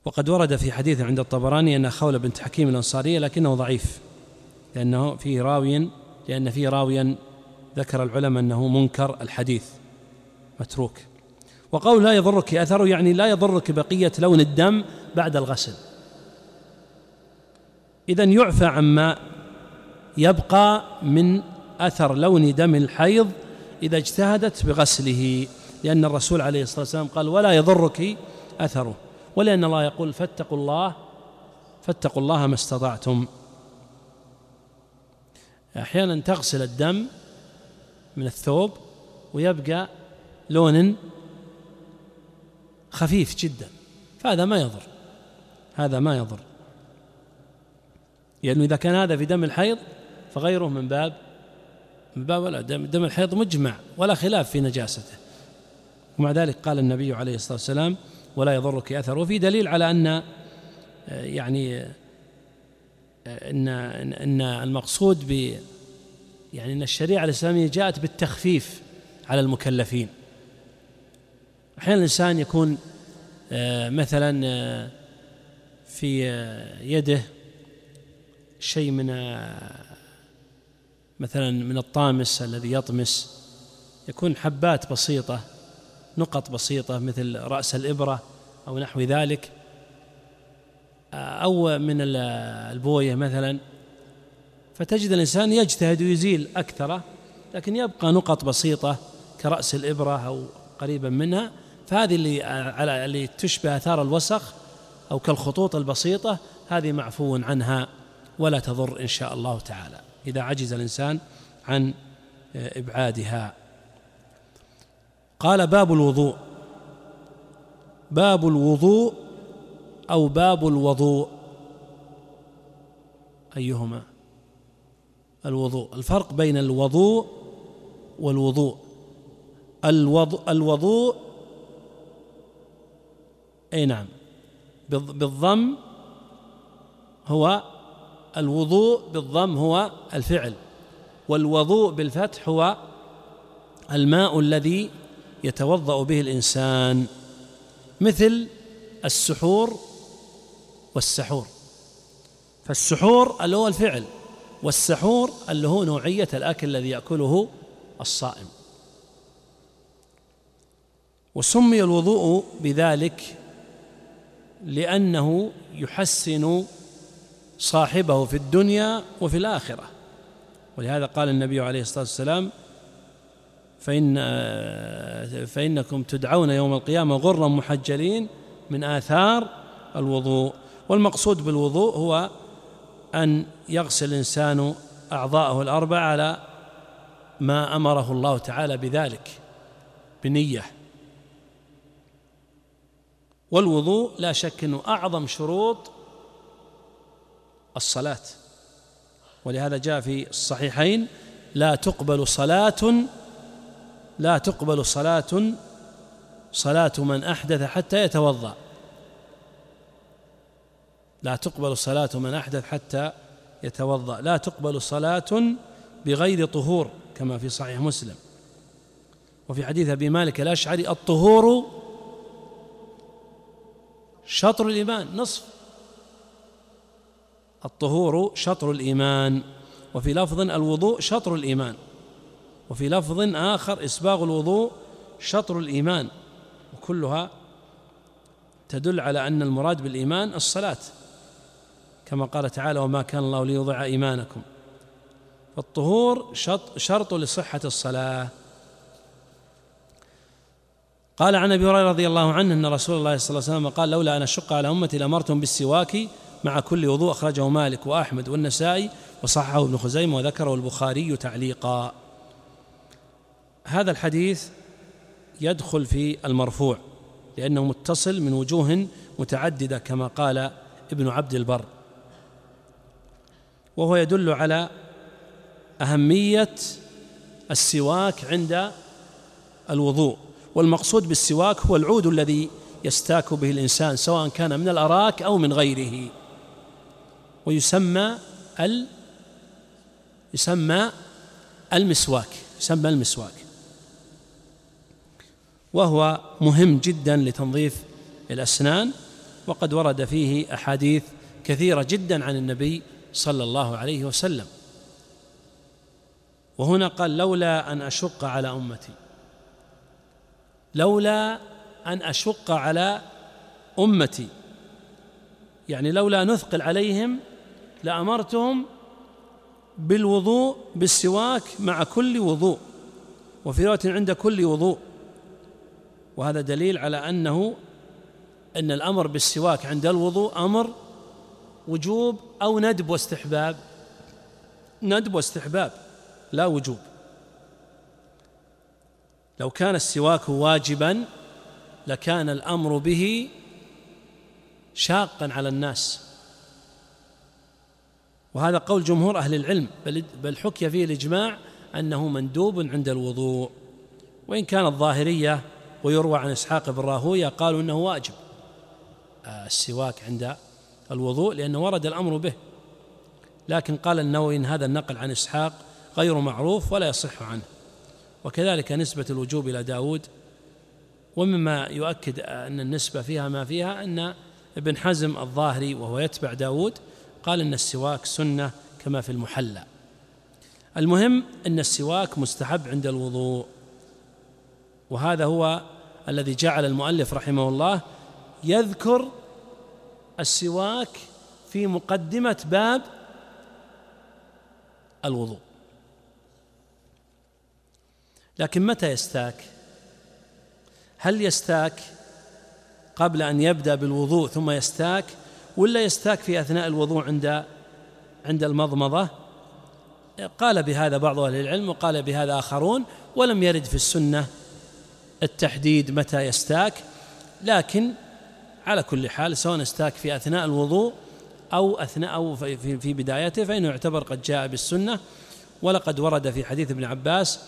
وقد ورد في حديث عند الطبراني أن خولة بنت حكيم الأنصارية لكنه ضعيف لأنه فيه راوي لأن فيه راويا ذكر العلماء أنه منكر الحديث متروك. وقول لا يضرك أثره يعني لا يضرك بقية لون الدم بعد الغسل. إذا يعفى عما يبقى من أثر لون دم الحيض إذا اجتهدت بغسله لأن الرسول عليه الصلاة والسلام قال ولا يضرك أثره. ولأن الله يقول فاتقوا الله فاتقوا الله ما استطعتم. أحيانا تغسل الدم من الثوب ويبقى لون خفيف جدا. فهذا ما يضر. هذا ما يضر. لأنه يعني إذا كان هذا في دم الحيض فغيره من باب من باب ولا دم, دم الحيض مجمع ولا خلاف في نجاسته. ومع ذلك قال النبي عليه الصلاة والسلام ولا يضرك أثر وفي دليل على أن يعني أن أن المقصود يعني أن الشريعة الإسلامية جاءت بالتخفيف على المكلفين. أحيانا الإنسان يكون آه، مثلا آه، في آه، يده شيء من مثلا من الطامس الذي يطمس يكون حبات بسيطة نقط بسيطة مثل رأس الإبرة أو نحو ذلك أو من البوية مثلا. فتجد الإنسان يجتهد ويزيل أكثره لكن يبقى نقط بسيطة كرأس الإبرة أو قريبا منها فهذه اللي على اللي تشبه آثار الوسخ أو كالخطوط البسيطة هذه معفو عنها ولا تضر إن شاء الله تعالى. إذا عجز الإنسان عن آه، إبعادها. قال باب الوضوء. باب الوضوء أو باب الوضوء. أيهما؟ الوضوء. الفرق بين الوضوء والوضوء. الوضوء الوضوء أي نعم. بالضم هو الوضوء بالضم هو الفعل. والوضوء بالفتح هو الماء الذي يتوضأ به الإنسان مثل السحور والسحور. فالسحور الأول فعل الفعل. والسحور اللي هو نوعية الأكل الذي يأكله الصائم. وسمي الوضوء بذلك لأنه يحسن صاحبه في الدنيا وفي الآخرة. ولهذا قال النبي عليه الصلاة والسلام فإن فإنكم تدعون يوم القيامة غرا محجلين من آثار الوضوء. والمقصود بالوضوء هو أن يغسل الإنسان أعضاءه الأربعة على ما أمره الله تعالى بذلك بنية. والوضوء لا شك أنه أعظم شروط الصلاة. ولهذا جاء في الصحيحين لا تقبل صلاة لا تقبل صلاة صلاة من أحدث حتى يتوضأ. لا تقبل صلاة من أحدث حتى يتوضأ. لا تقبل صلاة بغير طهور كما في صحيح مسلم. وفي حديث أبي مالك الأشعري الطهور شطر الإيمان نصف. الطهور شطر الإيمان. وفي لفظ الوضوء شطر الإيمان. وفي لفظ آخر إسباغ الوضوء شطر الإيمان. وكلها تدل على أن المراد بالإيمان الصلاة. كما قال تعالى وما كان الله ليضع إيمانكم. فالطهور شرط, شرط لصحة الصلاة. قال عن أبي هريرة رضي الله عنه أن رسول الله صلى الله عليه وسلم قال لولا أن أشق على أمتي لأمرتهم بالسواك مع كل وضوء أخرجه مالك وأحمد والنسائي وصححه ابن خزيمة وذكره البخاري تعليقا. هذا الحديث يدخل في المرفوع لأنه متصل من وجوه متعددة كما قال ابن عبد البر. وهو يدل على أهمية السواك عند الوضوء. والمقصود بالسواك هو العود الذي يستاك به الإنسان سواء كان من الأراك أو من غيره. ويسمى ال يسمى المسواك يسمى المسواك. وهو مهم جدا لتنظيف الأسنان وقد ورد فيه أحاديث كثيرة جدا عن النبي صلى الله عليه وسلم. وهنا قال لولا أن أشق على أمتي. لولا أن أشق على أمتي. يعني لولا نثقل عليهم لأمرتهم بالوضوء بالسواك مع كل وضوء. وفي رواية عند كل وضوء. وهذا دليل على أنه أن الأمر بالسواك عند الوضوء أمر وجوب أو ندب واستحباب. ندب واستحباب لا وجوب. لو كان السواك واجبا لكان الأمر به شاقا على الناس. وهذا قول جمهور أهل العلم بل, بل حكي فيه الإجماع أنه مندوب عند الوضوء. وإن كان الظاهرية ويروى عن إسحاق بن راهوية قالوا أنه واجب. آه، السواك عند الوضوء لأنه ورد الأمر به. لكن قال النووي إن هذا النقل عن إسحاق غير معروف ولا يصح عنه. وكذلك نسبة الوجوب إلى داود ومما يؤكد أن النسبة فيها ما فيها أن ابن حزم الظاهري وهو يتبع داود قال أن السواك سنة كما في المحلى. المهم أن السواك مستحب عند الوضوء. وهذا هو الذي جعل المؤلف رحمه الله يذكر السواك في مقدمة باب الوضوء. لكن متى يستاك؟ هل يستاك قبل أن يبدأ بالوضوء ثم يستاك ولا يستاك في أثناء الوضوء عند عند المضمضة؟ قال بهذا بعض أهل العلم وقال بهذا آخرون ولم يرد في السنة التحديد متى يستاك لكن على كل حال سواء استاك في أثناء الوضوء أو أثناء أو في, في بدايته فإنه يعتبر قد جاء بالسنة. ولقد ورد في حديث ابن عباس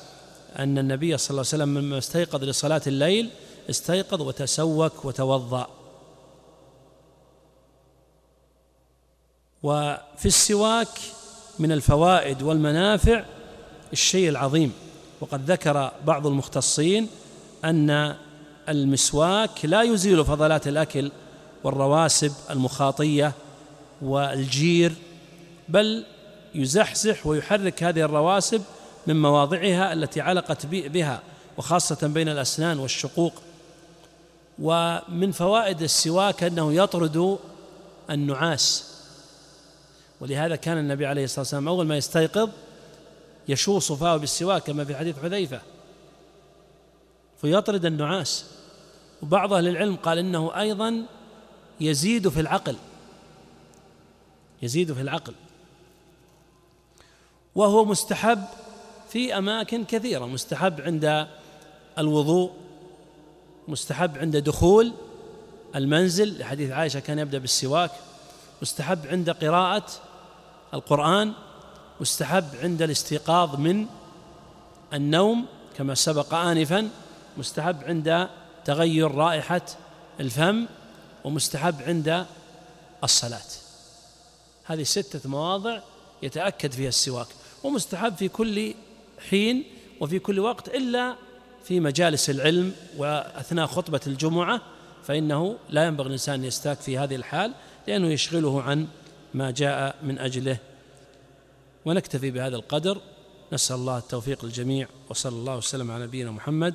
أن النبي صلى الله عليه وسلم لما استيقظ لصلاة الليل استيقظ وتسوك وتوضأ. وفي السواك من الفوائد والمنافع الشيء العظيم. وقد ذكر بعض المختصين أن المسواك لا يزيل فضلات الأكل والرواسب المخاطية والجير بل يزحزح ويحرك هذه الرواسب من مواضعها التي علقت بها وخاصة بين الأسنان والشقوق. ومن فوائد السواك أنه يطرد النعاس. ولهذا كان النبي عليه الصلاة والسلام أول ما يستيقظ يشوص صفاه بالسواك كما في حديث حذيفة فيطرد النعاس. وبعض أهل العلم قال إنه أيضا يزيد في العقل يزيد في العقل. وهو مستحب في أماكن كثيرة مستحب عند الوضوء مستحب عند دخول المنزل لحديث عائشة كان يبدأ بالسواك مستحب عند قراءة القرآن مستحب عند الاستيقاظ من النوم كما سبق آنفا مستحب عند تغير رائحة الفم ومستحب عند الصلاة. هذه ستة مواضع يتأكد فيها السواك ومستحب في كل حين وفي كل وقت إلا في مجالس العلم وأثناء خطبة الجمعة فإنه لا ينبغي الإنسان يستاك في هذه الحال لأنه يشغله عن ما جاء من أجله. ونكتفي بهذا القدر. نسأل الله التوفيق للجميع وصلى الله وسلم على نبينا محمد